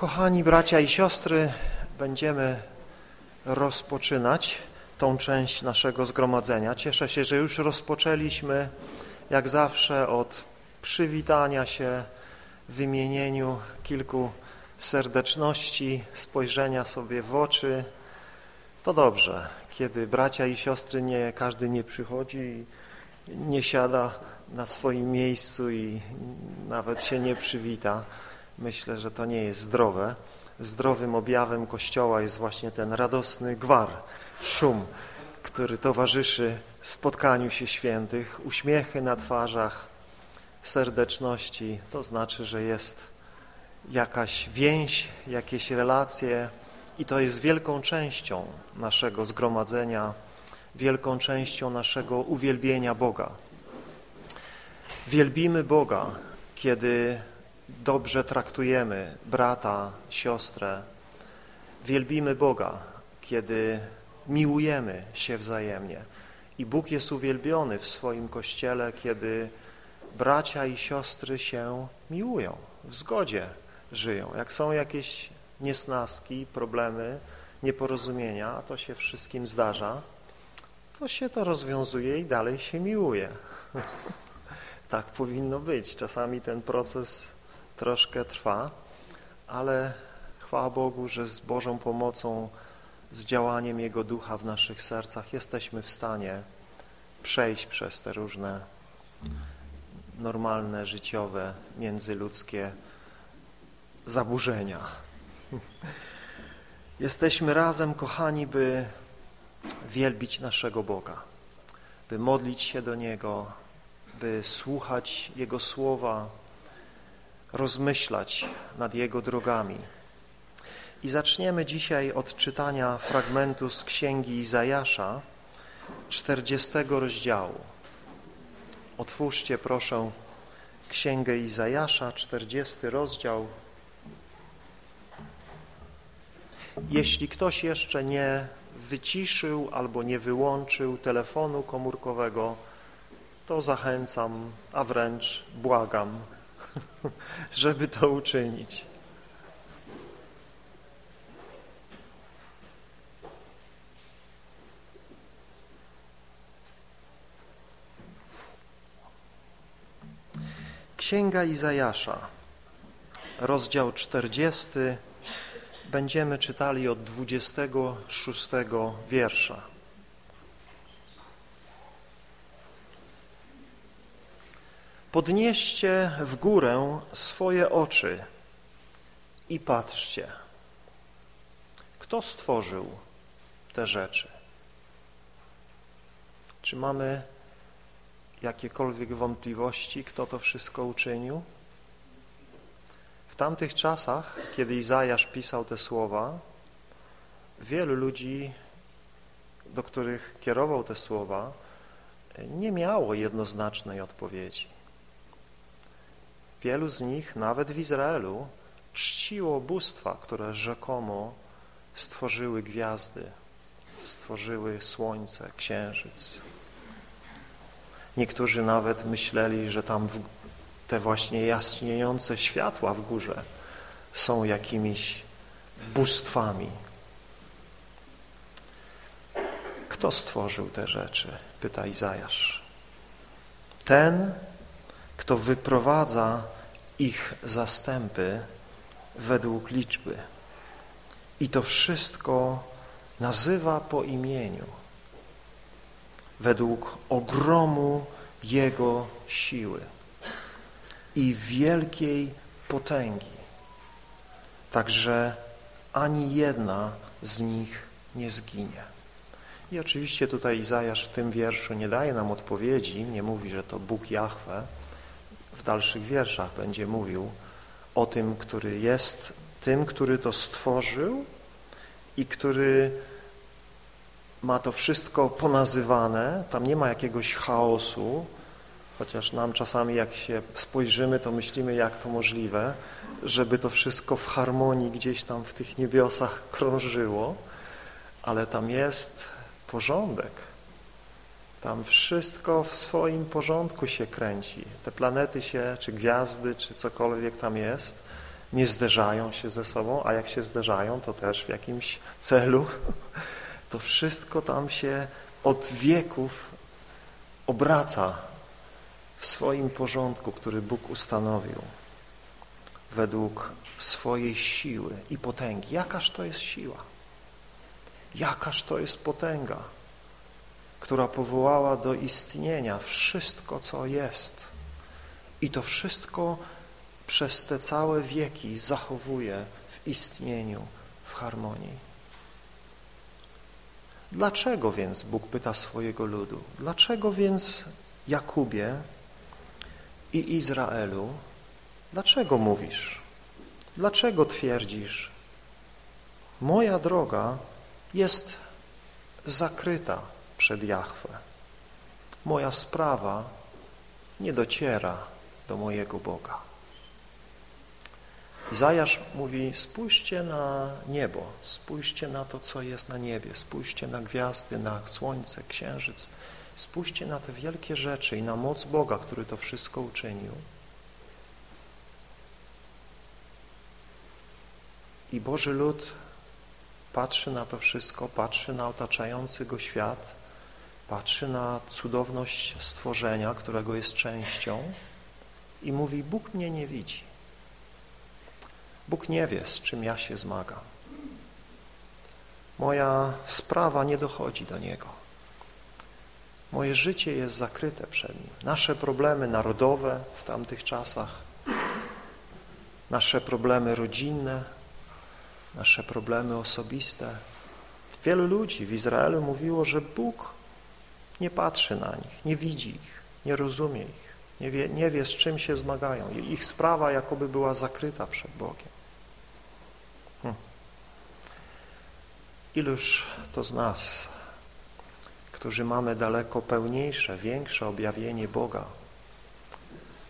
Kochani bracia i siostry, będziemy rozpoczynać tą część naszego zgromadzenia. Cieszę się, że już rozpoczęliśmy, jak zawsze, od przywitania się, wymienieniu kilku serdeczności, spojrzenia sobie w oczy. To dobrze, kiedy bracia i siostry nie, każdy nie przychodzi nie siada na swoim miejscu i nawet się nie przywita. Myślę, że to nie jest zdrowe. Zdrowym objawem Kościoła jest właśnie ten radosny gwar, szum, który towarzyszy spotkaniu się świętych, uśmiechy na twarzach, serdeczności. To znaczy, że jest jakaś więź, jakieś relacje i to jest wielką częścią naszego zgromadzenia, wielką częścią naszego uwielbienia Boga. Wielbimy Boga, kiedy dobrze traktujemy brata, siostrę. Wielbimy Boga, kiedy miłujemy się wzajemnie. I Bóg jest uwielbiony w swoim Kościele, kiedy bracia i siostry się miłują, w zgodzie żyją. Jak są jakieś niesnaski, problemy, nieporozumienia, to się wszystkim zdarza, to się to rozwiązuje i dalej się miłuje. tak powinno być. Czasami ten proces troszkę trwa, ale chwała Bogu, że z Bożą pomocą, z działaniem Jego Ducha w naszych sercach jesteśmy w stanie przejść przez te różne normalne, życiowe, międzyludzkie zaburzenia. Jesteśmy razem, kochani, by wielbić naszego Boga, by modlić się do Niego, by słuchać Jego słowa, rozmyślać nad Jego drogami. I zaczniemy dzisiaj od czytania fragmentu z Księgi Izajasza, 40 rozdziału. Otwórzcie proszę Księgę Izajasza, 40 rozdział. Jeśli ktoś jeszcze nie wyciszył albo nie wyłączył telefonu komórkowego, to zachęcam, a wręcz błagam, żeby to uczynić. Księga Izajasza, rozdział 40, będziemy czytali od 26 wiersza. Podnieście w górę swoje oczy i patrzcie, kto stworzył te rzeczy. Czy mamy jakiekolwiek wątpliwości, kto to wszystko uczynił? W tamtych czasach, kiedy Izajasz pisał te słowa, wielu ludzi, do których kierował te słowa, nie miało jednoznacznej odpowiedzi. Wielu z nich, nawet w Izraelu, czciło bóstwa, które rzekomo stworzyły gwiazdy, stworzyły słońce, księżyc. Niektórzy nawet myśleli, że tam te właśnie jaśniejące światła w górze są jakimiś bóstwami. Kto stworzył te rzeczy? Pyta Izajasz. Ten, kto wyprowadza ich zastępy według liczby. I to wszystko nazywa po imieniu, według ogromu Jego siły i wielkiej potęgi, także ani jedna z nich nie zginie. I oczywiście tutaj Izajasz w tym wierszu nie daje nam odpowiedzi, nie mówi, że to Bóg Jahwe, w dalszych wierszach będzie mówił o tym, który jest tym, który to stworzył i który ma to wszystko ponazywane, tam nie ma jakiegoś chaosu, chociaż nam czasami jak się spojrzymy, to myślimy, jak to możliwe, żeby to wszystko w harmonii gdzieś tam w tych niebiosach krążyło, ale tam jest porządek, tam wszystko w swoim porządku się kręci. Te planety się, czy gwiazdy, czy cokolwiek tam jest, nie zderzają się ze sobą, a jak się zderzają, to też w jakimś celu. To wszystko tam się od wieków obraca w swoim porządku, który Bóg ustanowił według swojej siły i potęgi. Jakaż to jest siła? Jakaż to jest potęga, która powołała do istnienia wszystko, co jest. I to wszystko przez te całe wieki zachowuje w istnieniu, w harmonii. Dlaczego więc, Bóg pyta swojego ludu, dlaczego więc Jakubie i Izraelu, dlaczego mówisz, dlaczego twierdzisz, moja droga jest zakryta przed Jahwe, moja sprawa nie dociera do mojego Boga. Izajasz mówi, spójrzcie na niebo, spójrzcie na to, co jest na niebie, spójrzcie na gwiazdy, na słońce, księżyc, spójrzcie na te wielkie rzeczy i na moc Boga, który to wszystko uczynił. I Boży lud patrzy na to wszystko, patrzy na otaczający go świat, patrzy na cudowność stworzenia, którego jest częścią i mówi, Bóg mnie nie widzi. Bóg nie wie, z czym ja się zmagam. Moja sprawa nie dochodzi do Niego. Moje życie jest zakryte przed Nim. Nasze problemy narodowe w tamtych czasach, nasze problemy rodzinne, nasze problemy osobiste. Wielu ludzi w Izraelu mówiło, że Bóg nie patrzy na nich, nie widzi ich, nie rozumie ich, nie wie, nie wie z czym się zmagają. Ich sprawa jakoby była zakryta przed Bogiem. Iluż to z nas, którzy mamy daleko pełniejsze, większe objawienie Boga,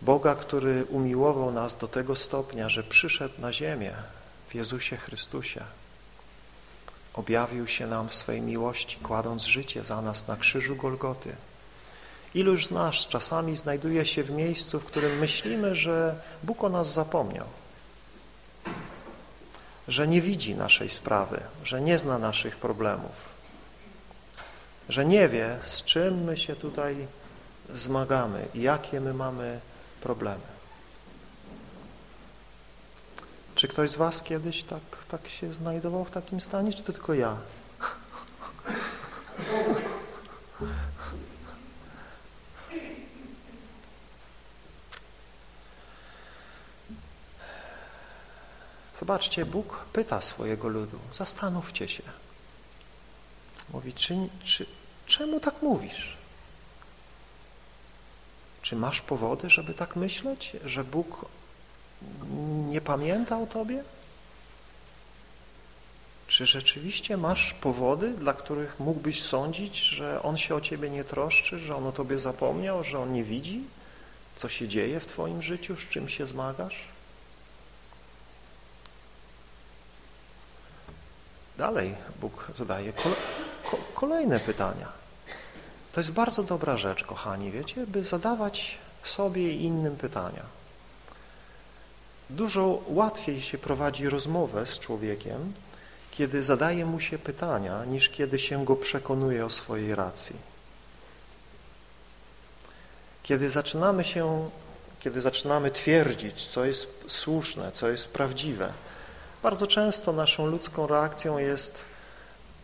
Boga, który umiłował nas do tego stopnia, że przyszedł na ziemię w Jezusie Chrystusie, objawił się nam w swej miłości, kładąc życie za nas na krzyżu Golgoty. Iluż z nas czasami znajduje się w miejscu, w którym myślimy, że Bóg o nas zapomniał, że nie widzi naszej sprawy, że nie zna naszych problemów, że nie wie, z czym my się tutaj zmagamy i jakie my mamy problemy. Czy ktoś z Was kiedyś tak, tak się znajdował w takim stanie, czy to tylko ja? Zobaczcie, Bóg pyta swojego ludu, zastanówcie się. Mówi, czy, czy, czemu tak mówisz? Czy masz powody, żeby tak myśleć, że Bóg nie pamięta o Tobie? Czy rzeczywiście masz powody, dla których mógłbyś sądzić, że On się o Ciebie nie troszczy, że On o Tobie zapomniał, że On nie widzi, co się dzieje w Twoim życiu, z czym się zmagasz? Dalej Bóg zadaje kolejne pytania. To jest bardzo dobra rzecz, kochani, wiecie, by zadawać sobie i innym pytania. Dużo łatwiej się prowadzi rozmowę z człowiekiem, kiedy zadaje mu się pytania, niż kiedy się go przekonuje o swojej racji. Kiedy zaczynamy się, kiedy zaczynamy twierdzić, co jest słuszne, co jest prawdziwe, bardzo często naszą ludzką reakcją jest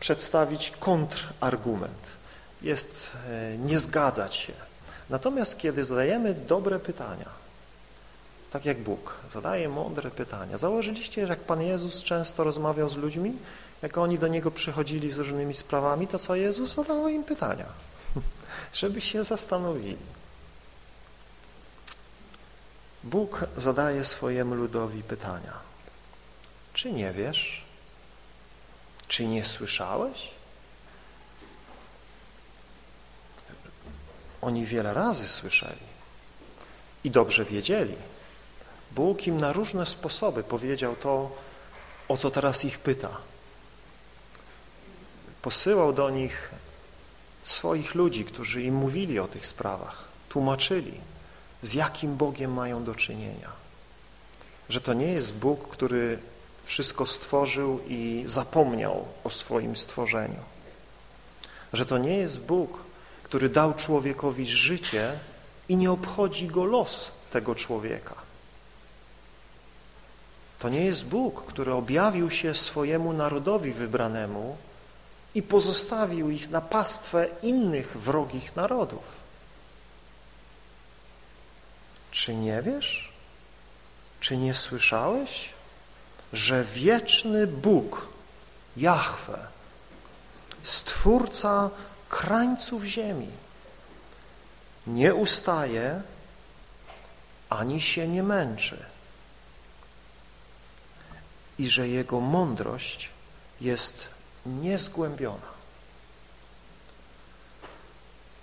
przedstawić kontrargument, jest e, nie zgadzać się. Natomiast kiedy zadajemy dobre pytania, tak jak Bóg zadaje mądre pytania, założyliście, że jak Pan Jezus często rozmawiał z ludźmi, jak oni do Niego przychodzili z różnymi sprawami, to co Jezus zadawał im pytania, żeby się zastanowili. Bóg zadaje swojemu ludowi pytania. Czy nie wiesz? Czy nie słyszałeś? Oni wiele razy słyszeli i dobrze wiedzieli. Bóg im na różne sposoby powiedział to, o co teraz ich pyta. Posyłał do nich swoich ludzi, którzy im mówili o tych sprawach, tłumaczyli, z jakim Bogiem mają do czynienia. że to nie jest Bóg, który wszystko stworzył i zapomniał o swoim stworzeniu. Że to nie jest Bóg, który dał człowiekowi życie i nie obchodzi go los tego człowieka. To nie jest Bóg, który objawił się swojemu narodowi wybranemu i pozostawił ich na pastwę innych wrogich narodów. Czy nie wiesz? Czy nie słyszałeś, że wieczny Bóg, Jahwe, Stwórca krańców ziemi, nie ustaje ani się nie męczy i że Jego mądrość jest niezgłębiona.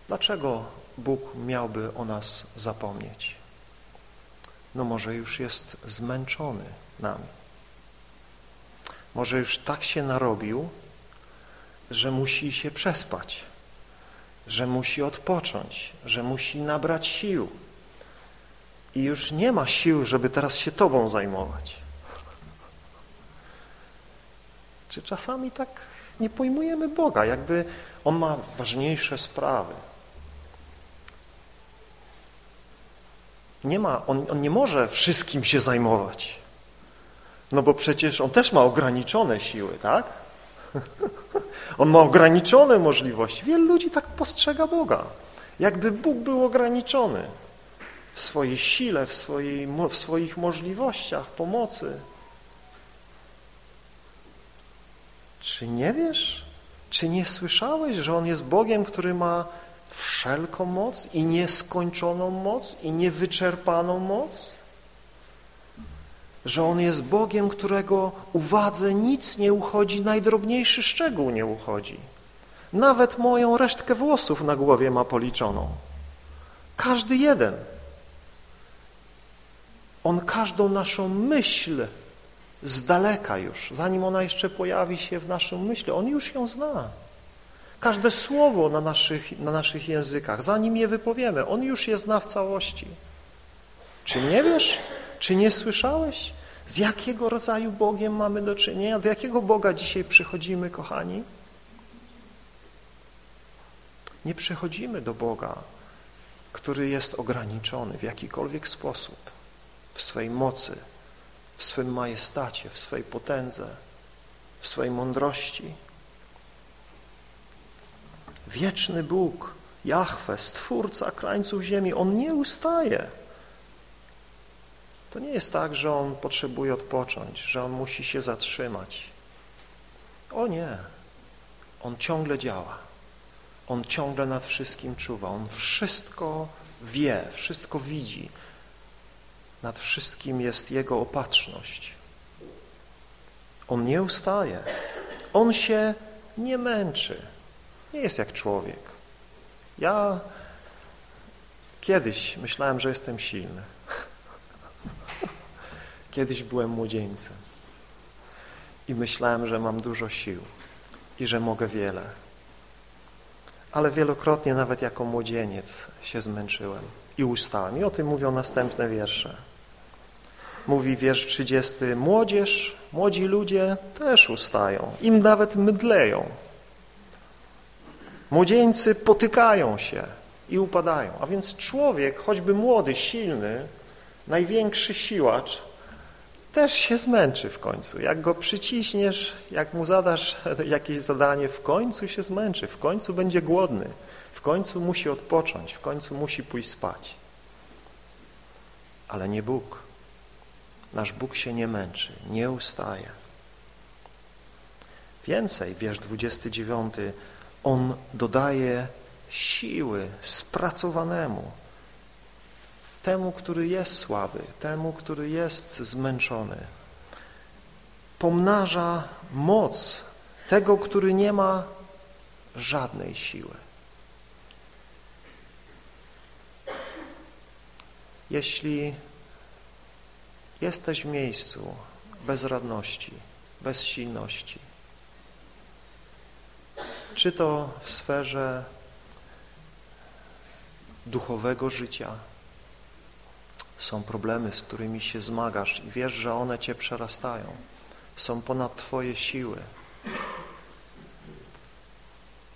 Dlaczego Bóg miałby o nas zapomnieć? No może już jest zmęczony nami. Może już tak się narobił, że musi się przespać, że musi odpocząć, że musi nabrać sił i już nie ma sił, żeby teraz się Tobą zajmować. Czy czasami tak nie pojmujemy Boga, jakby On ma ważniejsze sprawy. Nie ma, on, on nie może wszystkim się zajmować. No bo przecież On też ma ograniczone siły, tak? On ma ograniczone możliwości. Wielu ludzi tak postrzega Boga. Jakby Bóg był ograniczony w swojej sile, w, swojej, w swoich możliwościach pomocy. Czy nie wiesz? Czy nie słyszałeś, że On jest Bogiem, który ma wszelką moc i nieskończoną moc i niewyczerpaną moc? Że On jest Bogiem, którego uwadze nic nie uchodzi, najdrobniejszy szczegół nie uchodzi. Nawet moją resztkę włosów na głowie ma policzoną. Każdy jeden. On każdą naszą myśl z daleka już, zanim ona jeszcze pojawi się w naszym myśli, On już ją zna. Każde słowo na naszych, na naszych językach, zanim je wypowiemy, On już je zna w całości. Czy nie wiesz? Czy nie słyszałeś? Z jakiego rodzaju Bogiem mamy do czynienia? Do jakiego Boga dzisiaj przychodzimy, kochani? Nie przychodzimy do Boga, który jest ograniczony w jakikolwiek sposób w swej mocy, w swym majestacie, w swej potędze, w swej mądrości. Wieczny Bóg, Jahwe, Stwórca krańców ziemi, On nie ustaje. To nie jest tak, że On potrzebuje odpocząć, że On musi się zatrzymać. O nie. On ciągle działa. On ciągle nad wszystkim czuwa. On wszystko wie, wszystko widzi. Nad wszystkim jest Jego opatrzność. On nie ustaje. On się nie męczy. Nie jest jak człowiek. Ja kiedyś myślałem, że jestem silny. Kiedyś byłem młodzieńcem i myślałem, że mam dużo sił i że mogę wiele. Ale wielokrotnie nawet jako młodzieniec się zmęczyłem i ustałem. I o tym mówią następne wiersze mówi wiersz 30, młodzież, młodzi ludzie też ustają, im nawet mydleją. Młodzieńcy potykają się i upadają. A więc człowiek, choćby młody, silny, największy siłacz, też się zmęczy w końcu. Jak go przyciśniesz, jak mu zadasz jakieś zadanie, w końcu się zmęczy, w końcu będzie głodny, w końcu musi odpocząć, w końcu musi pójść spać. Ale nie Bóg. Nasz Bóg się nie męczy, nie ustaje. Więcej, wiersz 29, On dodaje siły spracowanemu, temu, który jest słaby, temu, który jest zmęczony. Pomnaża moc tego, który nie ma żadnej siły. Jeśli Jesteś w miejscu bezradności, bezsilności. Czy to w sferze duchowego życia, Są problemy, z którymi się zmagasz i wiesz, że one Cię przerastają. Są ponad Twoje siły.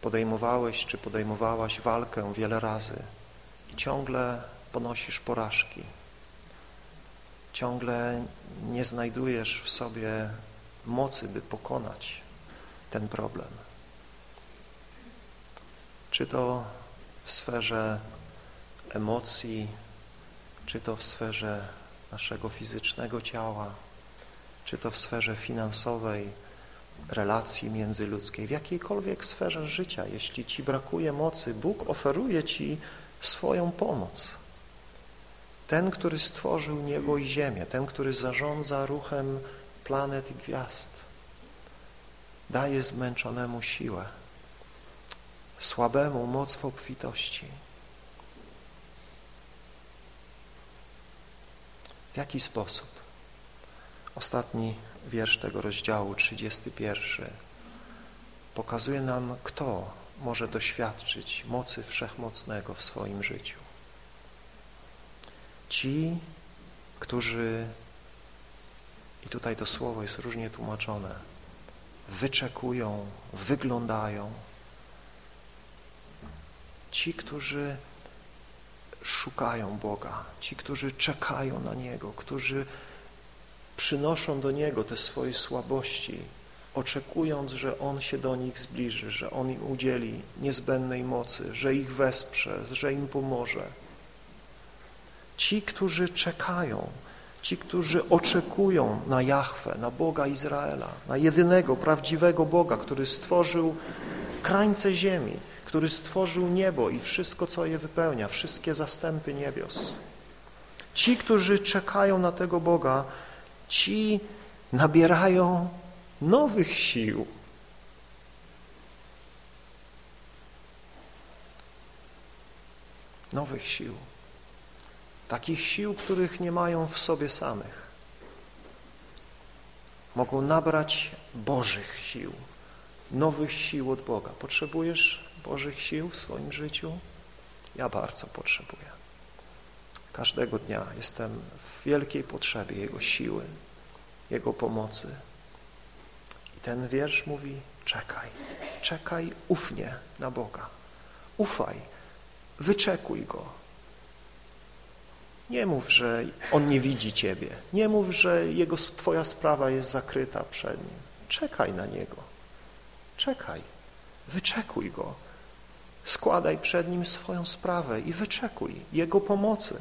Podejmowałeś czy podejmowałaś walkę wiele razy i ciągle ponosisz porażki. Ciągle nie znajdujesz w sobie mocy, by pokonać ten problem. Czy to w sferze emocji, czy to w sferze naszego fizycznego ciała, czy to w sferze finansowej, relacji międzyludzkiej, w jakiejkolwiek sferze życia. Jeśli Ci brakuje mocy, Bóg oferuje Ci swoją pomoc. Ten, który stworzył niebo i ziemię, ten, który zarządza ruchem planet i gwiazd, daje zmęczonemu siłę, słabemu moc w obfitości. W jaki sposób? Ostatni wiersz tego rozdziału, 31, pokazuje nam, kto może doświadczyć mocy wszechmocnego w swoim życiu. Ci, którzy, i tutaj to słowo jest różnie tłumaczone, wyczekują, wyglądają. Ci, którzy szukają Boga, ci, którzy czekają na Niego, którzy przynoszą do Niego te swoje słabości, oczekując, że On się do nich zbliży, że On im udzieli niezbędnej mocy, że ich wesprze, że im pomoże. Ci, którzy czekają, ci, którzy oczekują na Jahwe, na Boga Izraela, na jedynego, prawdziwego Boga, który stworzył krańce ziemi, który stworzył niebo i wszystko, co je wypełnia, wszystkie zastępy niebios. Ci, którzy czekają na tego Boga, ci nabierają nowych sił. Nowych sił. Takich sił, których nie mają w sobie samych. Mogą nabrać Bożych sił, nowych sił od Boga. Potrzebujesz Bożych sił w swoim życiu? Ja bardzo potrzebuję. Każdego dnia jestem w wielkiej potrzebie Jego siły, Jego pomocy. I ten wiersz mówi, czekaj, czekaj ufnie na Boga. Ufaj, wyczekuj Go. Nie mów, że On nie widzi Ciebie. Nie mów, że jego, Twoja sprawa jest zakryta przed Nim. Czekaj na Niego. Czekaj. Wyczekuj Go. Składaj przed Nim swoją sprawę i wyczekuj Jego pomocy.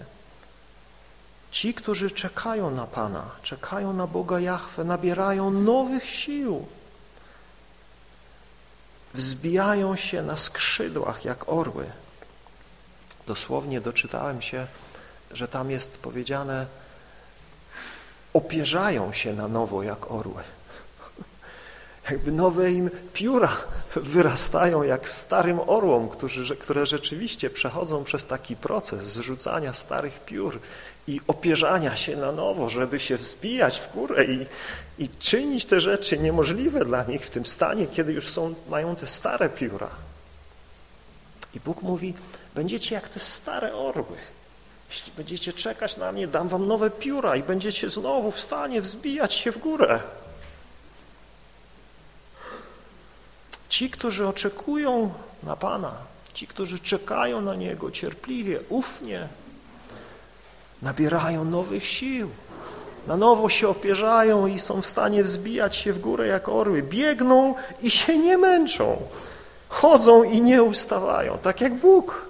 Ci, którzy czekają na Pana, czekają na Boga Jahwe, nabierają nowych sił. Wzbijają się na skrzydłach jak orły. Dosłownie doczytałem się, że tam jest powiedziane opierzają się na nowo jak orły. Jakby nowe im pióra wyrastają jak starym orłom, którzy, które rzeczywiście przechodzą przez taki proces zrzucania starych piór i opierzania się na nowo, żeby się wzbijać w górę i, i czynić te rzeczy niemożliwe dla nich w tym stanie, kiedy już są, mają te stare pióra. I Bóg mówi, będziecie jak te stare orły. Jeśli będziecie czekać na mnie, dam wam nowe pióra i będziecie znowu w stanie wzbijać się w górę. Ci, którzy oczekują na Pana, ci, którzy czekają na Niego cierpliwie, ufnie, nabierają nowych sił. Na nowo się opierzają i są w stanie wzbijać się w górę jak orły. Biegną i się nie męczą. Chodzą i nie ustawają, tak jak Bóg.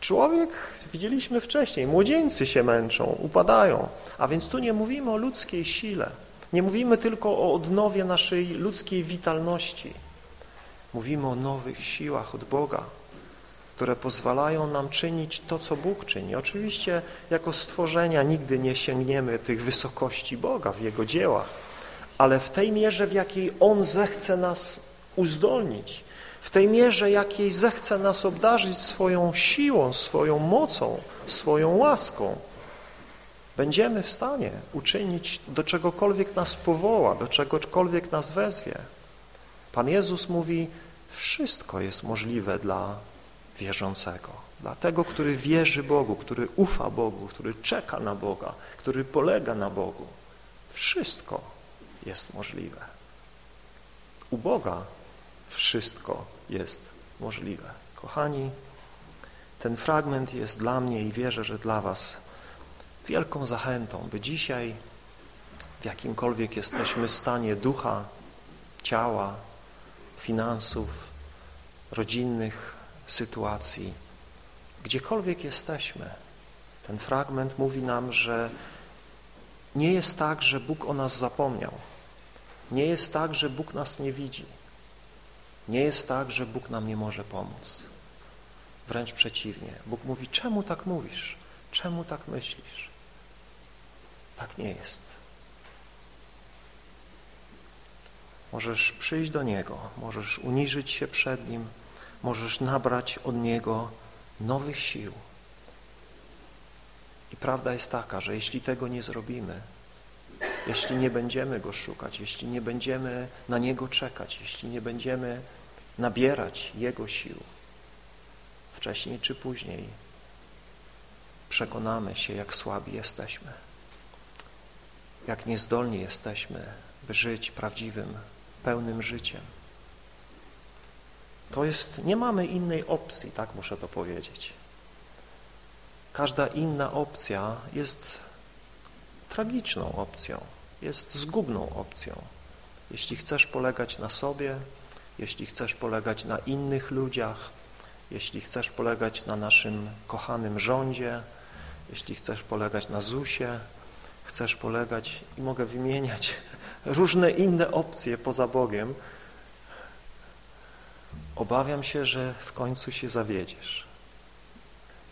Człowiek, widzieliśmy wcześniej, młodzieńcy się męczą, upadają. A więc tu nie mówimy o ludzkiej sile. Nie mówimy tylko o odnowie naszej ludzkiej witalności. Mówimy o nowych siłach od Boga, które pozwalają nam czynić to, co Bóg czyni. Oczywiście jako stworzenia nigdy nie sięgniemy tych wysokości Boga w Jego dziełach, ale w tej mierze, w jakiej On zechce nas uzdolnić, w tej mierze, jakiej zechce nas obdarzyć swoją siłą, swoją mocą, swoją łaską, będziemy w stanie uczynić do czegokolwiek nas powoła, do czegokolwiek nas wezwie. Pan Jezus mówi, wszystko jest możliwe dla wierzącego, dla tego, który wierzy Bogu, który ufa Bogu, który czeka na Boga, który polega na Bogu. Wszystko jest możliwe. U Boga wszystko jest możliwe. Kochani, ten fragment jest dla mnie i wierzę, że dla Was wielką zachętą, by dzisiaj w jakimkolwiek jesteśmy stanie ducha, ciała, finansów, rodzinnych sytuacji, gdziekolwiek jesteśmy, ten fragment mówi nam, że nie jest tak, że Bóg o nas zapomniał. Nie jest tak, że Bóg nas nie widzi. Nie jest tak, że Bóg nam nie może pomóc. Wręcz przeciwnie. Bóg mówi, czemu tak mówisz? Czemu tak myślisz? Tak nie jest. Możesz przyjść do Niego, możesz uniżyć się przed Nim, możesz nabrać od Niego nowych sił. I prawda jest taka, że jeśli tego nie zrobimy, jeśli nie będziemy Go szukać, jeśli nie będziemy na Niego czekać, jeśli nie będziemy nabierać Jego sił, wcześniej czy później przekonamy się, jak słabi jesteśmy, jak niezdolni jesteśmy, by żyć prawdziwym, pełnym życiem. To jest, nie mamy innej opcji, tak muszę to powiedzieć. Każda inna opcja jest tragiczną opcją, jest zgubną opcją. Jeśli chcesz polegać na sobie, jeśli chcesz polegać na innych ludziach, jeśli chcesz polegać na naszym kochanym rządzie, jeśli chcesz polegać na ZUSie, chcesz polegać i mogę wymieniać różne inne opcje poza Bogiem, obawiam się, że w końcu się zawiedziesz.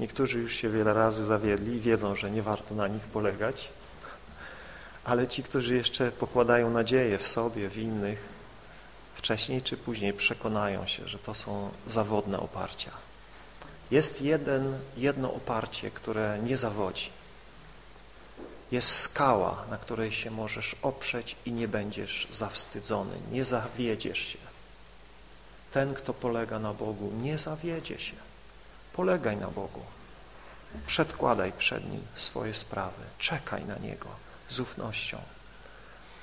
Niektórzy już się wiele razy zawiedli i wiedzą, że nie warto na nich polegać, ale ci, którzy jeszcze pokładają nadzieję w sobie, w innych, wcześniej czy później przekonają się, że to są zawodne oparcia. Jest jeden, jedno oparcie, które nie zawodzi. Jest skała, na której się możesz oprzeć i nie będziesz zawstydzony, nie zawiedziesz się. Ten, kto polega na Bogu, nie zawiedzie się. Polegaj na Bogu. Przedkładaj przed Nim swoje sprawy. Czekaj na Niego z ufnością.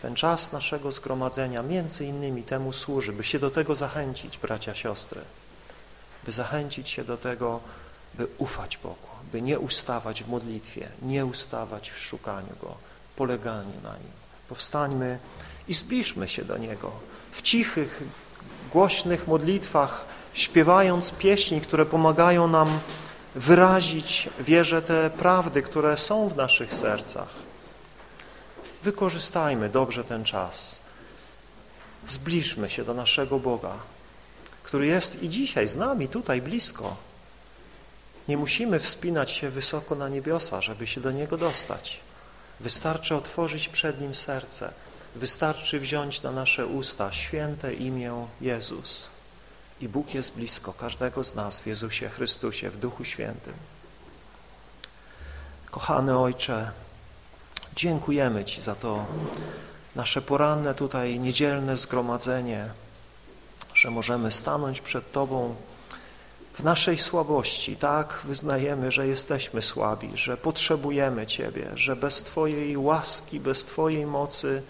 Ten czas naszego zgromadzenia między innymi temu służy, by się do tego zachęcić, bracia, siostry, by zachęcić się do tego, by ufać Bogu, by nie ustawać w modlitwie, nie ustawać w szukaniu Go, poleganiu na Nim. Powstańmy i zbliżmy się do Niego w cichych, głośnych modlitwach, śpiewając pieśni, które pomagają nam wyrazić wierzę te prawdy, które są w naszych sercach. Wykorzystajmy dobrze ten czas. Zbliżmy się do naszego Boga, który jest i dzisiaj z nami, tutaj blisko. Nie musimy wspinać się wysoko na niebiosa, żeby się do Niego dostać. Wystarczy otworzyć przed Nim serce. Wystarczy wziąć na nasze usta święte imię Jezus. I Bóg jest blisko każdego z nas w Jezusie Chrystusie, w Duchu Świętym. Kochany Ojcze, dziękujemy Ci za to nasze poranne tutaj niedzielne zgromadzenie, że możemy stanąć przed Tobą w naszej słabości. Tak, wyznajemy, że jesteśmy słabi, że potrzebujemy Ciebie, że bez Twojej łaski, bez Twojej mocy,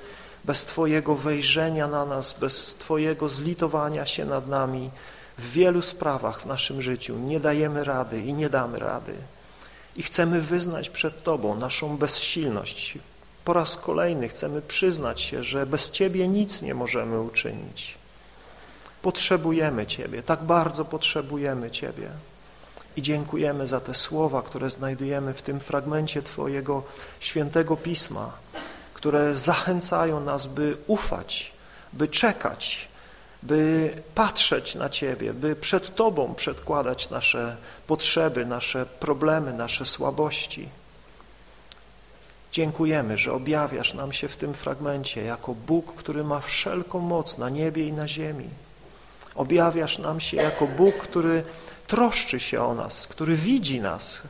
bez Twojego wejrzenia na nas, bez Twojego zlitowania się nad nami w wielu sprawach w naszym życiu nie dajemy rady i nie damy rady. I chcemy wyznać przed Tobą naszą bezsilność. Po raz kolejny chcemy przyznać się, że bez Ciebie nic nie możemy uczynić. Potrzebujemy Ciebie, tak bardzo potrzebujemy Ciebie. I dziękujemy za te słowa, które znajdujemy w tym fragmencie Twojego świętego Pisma, które zachęcają nas, by ufać, by czekać, by patrzeć na Ciebie, by przed Tobą przedkładać nasze potrzeby, nasze problemy, nasze słabości. Dziękujemy, że objawiasz nam się w tym fragmencie jako Bóg, który ma wszelką moc na niebie i na ziemi. Objawiasz nam się jako Bóg, który troszczy się o nas, który widzi nas,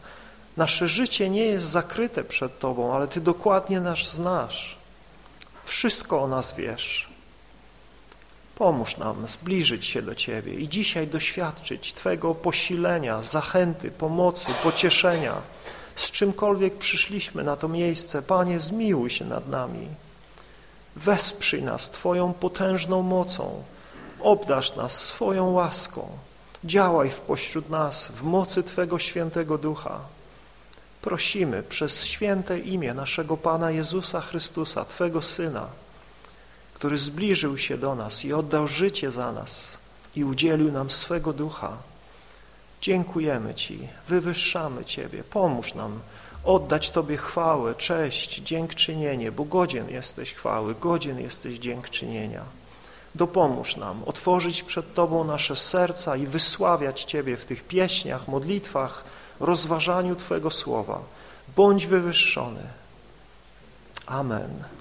Nasze życie nie jest zakryte przed Tobą, ale Ty dokładnie nas znasz. Wszystko o nas wiesz. Pomóż nam zbliżyć się do Ciebie i dzisiaj doświadczyć Twego posilenia, zachęty, pomocy, pocieszenia. Z czymkolwiek przyszliśmy na to miejsce, Panie, zmiłuj się nad nami. Wesprzyj nas Twoją potężną mocą, obdasz nas swoją łaską. Działaj w pośród nas w mocy Twego świętego ducha. Prosimy przez święte imię naszego Pana Jezusa Chrystusa, Twego Syna, który zbliżył się do nas i oddał życie za nas i udzielił nam swego ducha. Dziękujemy Ci, wywyższamy Ciebie, pomóż nam oddać Tobie chwałę, cześć, dziękczynienie, bo godzien jesteś chwały, godzien jesteś dziękczynienia. Dopomóż nam otworzyć przed Tobą nasze serca i wysławiać Ciebie w tych pieśniach, modlitwach, rozważaniu Twojego słowa. Bądź wywyższony. Amen.